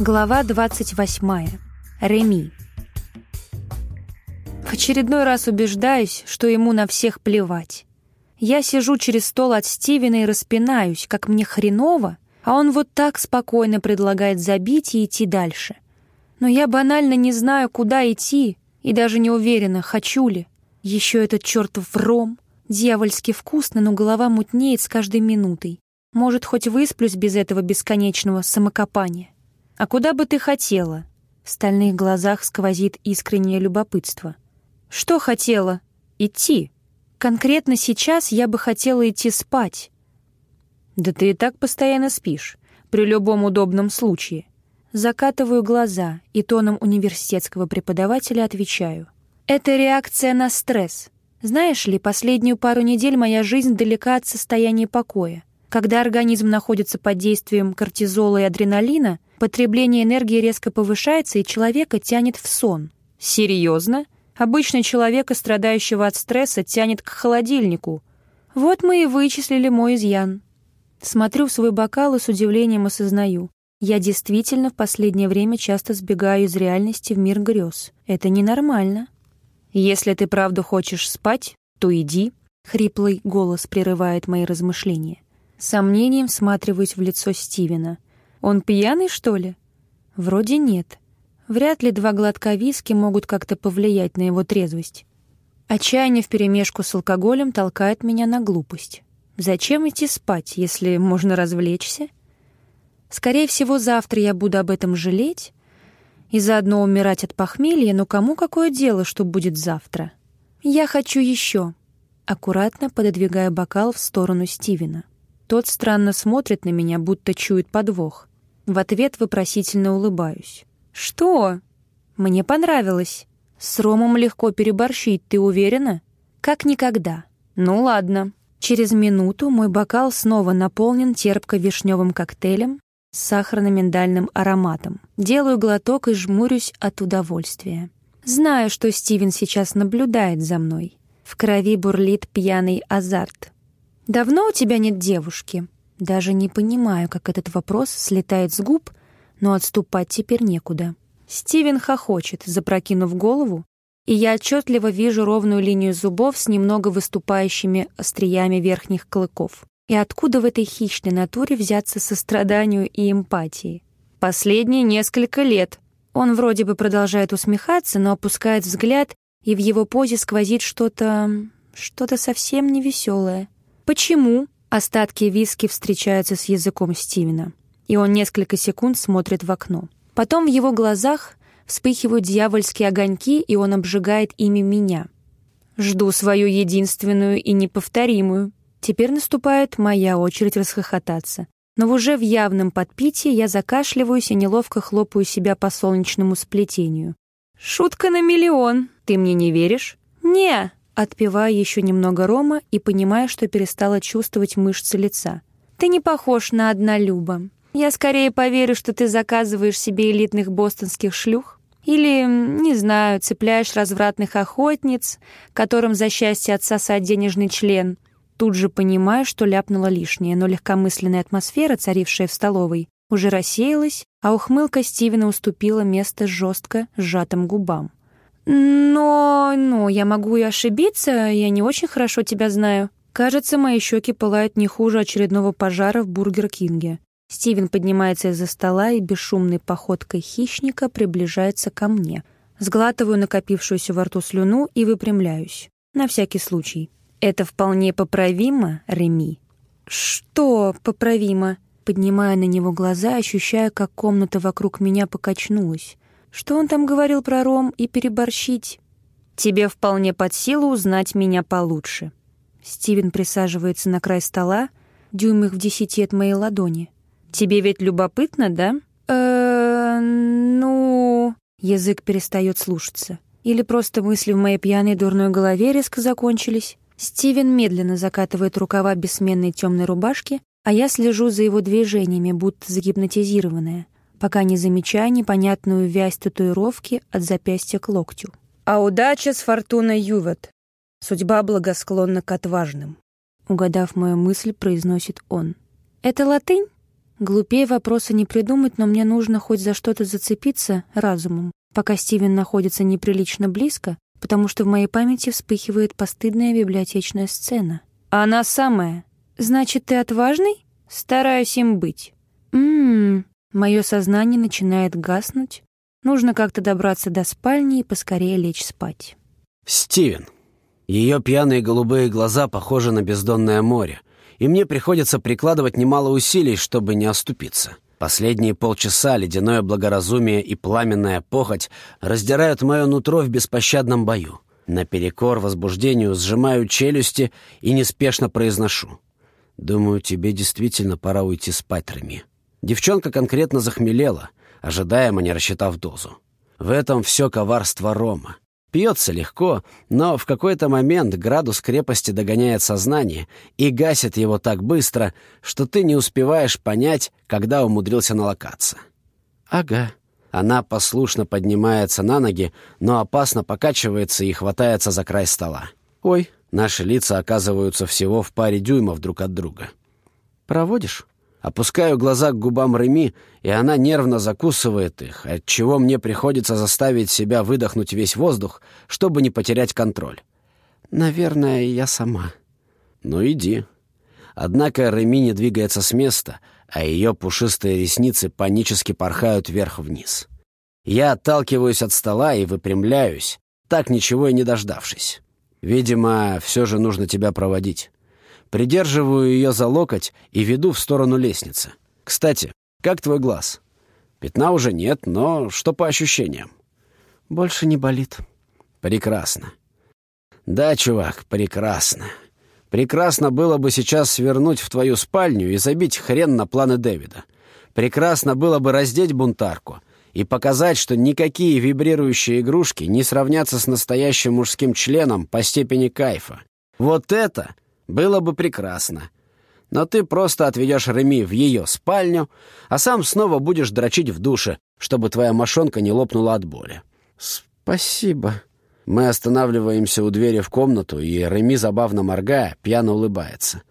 Глава 28. Реми. В очередной раз убеждаюсь, что ему на всех плевать. Я сижу через стол от Стивена и распинаюсь, как мне хреново, а он вот так спокойно предлагает забить и идти дальше. Но я банально не знаю, куда идти, и даже не уверена, хочу ли. Еще этот чертов ром. Дьявольски вкусно, но голова мутнеет с каждой минутой. Может, хоть высплюсь без этого бесконечного самокопания. «А куда бы ты хотела?» В стальных глазах сквозит искреннее любопытство. «Что хотела?» «Идти. Конкретно сейчас я бы хотела идти спать». «Да ты и так постоянно спишь, при любом удобном случае». Закатываю глаза и тоном университетского преподавателя отвечаю. «Это реакция на стресс. Знаешь ли, последнюю пару недель моя жизнь далека от состояния покоя. Когда организм находится под действием кортизола и адреналина, потребление энергии резко повышается, и человека тянет в сон. Серьезно? Обычно человека, страдающего от стресса, тянет к холодильнику. Вот мы и вычислили мой изъян. Смотрю в свой бокал и с удивлением осознаю. Я действительно в последнее время часто сбегаю из реальности в мир грез. Это ненормально. Если ты правду хочешь спать, то иди. Хриплый голос прерывает мои размышления. Сомнением всматриваюсь в лицо Стивена — он пьяный, что ли? Вроде нет. Вряд ли два глотка виски могут как-то повлиять на его трезвость. Отчаяние вперемешку с алкоголем толкает меня на глупость. Зачем идти спать, если можно развлечься? Скорее всего, завтра я буду об этом жалеть и заодно умирать от похмелья, но кому какое дело, что будет завтра? Я хочу еще. Аккуратно пододвигая бокал в сторону Стивена. Тот странно смотрит на меня, будто чует подвох. В ответ вопросительно улыбаюсь. «Что?» «Мне понравилось. С Ромом легко переборщить, ты уверена?» «Как никогда». «Ну ладно». Через минуту мой бокал снова наполнен терпко-вишневым коктейлем с сахарно-миндальным ароматом. Делаю глоток и жмурюсь от удовольствия. Знаю, что Стивен сейчас наблюдает за мной. В крови бурлит пьяный азарт. «Давно у тебя нет девушки?» Даже не понимаю, как этот вопрос слетает с губ, но отступать теперь некуда. Стивен хохочет, запрокинув голову, и я отчетливо вижу ровную линию зубов с немного выступающими остриями верхних клыков. И откуда в этой хищной натуре взяться состраданию и эмпатии? Последние несколько лет. Он вроде бы продолжает усмехаться, но опускает взгляд, и в его позе сквозит что-то... что-то совсем невеселое. «Почему?» Остатки виски встречаются с языком Стивена, и он несколько секунд смотрит в окно. Потом в его глазах вспыхивают дьявольские огоньки, и он обжигает ими меня. Жду свою единственную и неповторимую. Теперь наступает моя очередь расхохотаться. Но уже в явном подпитии я закашливаюсь и неловко хлопаю себя по солнечному сплетению. «Шутка на миллион. Ты мне не веришь?» «Не!» Отпивая еще немного рома и понимая, что перестала чувствовать мышцы лица. «Ты не похож на однолюба. Я скорее поверю, что ты заказываешь себе элитных бостонских шлюх. Или, не знаю, цепляешь развратных охотниц, которым за счастье отсосать денежный член. Тут же понимаю, что ляпнула лишнее, но легкомысленная атмосфера, царившая в столовой, уже рассеялась, а ухмылка Стивена уступила место жестко сжатым губам. Но, ну, я могу и ошибиться, я не очень хорошо тебя знаю. Кажется, мои щеки пылают не хуже очередного пожара в Бургер Кинге. Стивен поднимается из-за стола и бесшумной походкой хищника приближается ко мне. Сглатываю накопившуюся во рту слюну и выпрямляюсь. На всякий случай. Это вполне поправимо, Реми? Что поправимо? Поднимая на него глаза, ощущая, как комната вокруг меня покачнулась. Что он там говорил про ром и переборщить? Тебе вполне под силу узнать меня получше. Стивен присаживается на край стола, дюймах в десяти от моей ладони. Тебе ведь любопытно, да? э ну... Язык перестает слушаться. Или просто мысли в моей пьяной дурной голове резко закончились. Стивен медленно закатывает рукава бессменной темной рубашки, а я слежу за его движениями, будто загипнотизированная пока не замечая непонятную вязь татуировки от запястья к локтю. «А удача с фортуной ювет. Судьба благосклонна к отважным», — угадав мою мысль, произносит он. «Это латынь?» Глупее вопроса не придумать, но мне нужно хоть за что-то зацепиться разумом, пока Стивен находится неприлично близко, потому что в моей памяти вспыхивает постыдная библиотечная сцена. «Она самая. Значит, ты отважный?» «Стараюсь им быть». «Ммм...» Мое сознание начинает гаснуть. Нужно как-то добраться до спальни и поскорее лечь спать. «Стивен». Ее пьяные голубые глаза похожи на бездонное море, и мне приходится прикладывать немало усилий, чтобы не оступиться. Последние полчаса ледяное благоразумие и пламенная похоть раздирают мое нутро в беспощадном бою. Наперекор возбуждению сжимаю челюсти и неспешно произношу. «Думаю, тебе действительно пора уйти спать, Реми». Девчонка конкретно захмелела, ожидаемо не рассчитав дозу. В этом все коварство Рома. Пьется легко, но в какой-то момент градус крепости догоняет сознание и гасит его так быстро, что ты не успеваешь понять, когда умудрился налокаться. «Ага». Она послушно поднимается на ноги, но опасно покачивается и хватается за край стола. «Ой». Наши лица оказываются всего в паре дюймов друг от друга. «Проводишь?» Опускаю глаза к губам Реми, и она нервно закусывает их, отчего мне приходится заставить себя выдохнуть весь воздух, чтобы не потерять контроль. Наверное, я сама. Ну, иди. Однако Реми не двигается с места, а ее пушистые ресницы панически порхают вверх-вниз. Я отталкиваюсь от стола и выпрямляюсь, так ничего и не дождавшись. Видимо, все же нужно тебя проводить. Придерживаю ее за локоть и веду в сторону лестницы. «Кстати, как твой глаз?» «Пятна уже нет, но что по ощущениям?» «Больше не болит». «Прекрасно». «Да, чувак, прекрасно. Прекрасно было бы сейчас свернуть в твою спальню и забить хрен на планы Дэвида. Прекрасно было бы раздеть бунтарку и показать, что никакие вибрирующие игрушки не сравнятся с настоящим мужским членом по степени кайфа. Вот это было бы прекрасно. Но ты просто отведешь Реми в ее спальню, а сам снова будешь дрочить в душе, чтобы твоя мошонка не лопнула от боли. Спасибо. Мы останавливаемся у двери в комнату, и Реми, забавно моргая, пьяно улыбается.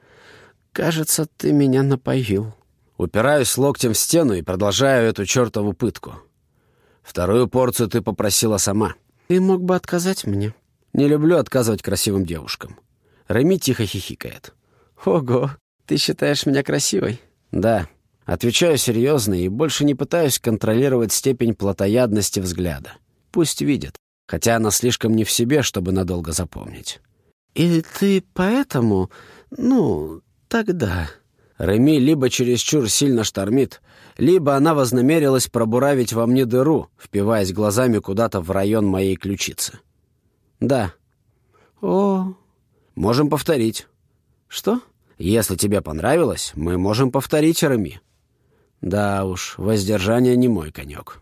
«Кажется, ты меня напоил». Упираюсь локтем в стену и продолжаю эту чертову пытку. Вторую порцию ты попросила сама. Ты мог бы отказать мне. Не люблю отказывать красивым девушкам. Реми тихо хихикает. «Ого, ты считаешь меня красивой?» «Да». Отвечаю серьезно и больше не пытаюсь контролировать степень плотоядности взгляда. Пусть видит, хотя она слишком не в себе, чтобы надолго запомнить. «И ты поэтому... ну, тогда...» Реми либо чересчур сильно штормит, либо она вознамерилась пробуравить во мне дыру, впиваясь глазами куда-то в район моей ключицы. «Да». «О, Можем повторить». «Что?» «Если тебе понравилось, мы можем повторить, Рами». «Да уж, воздержание не мой конек».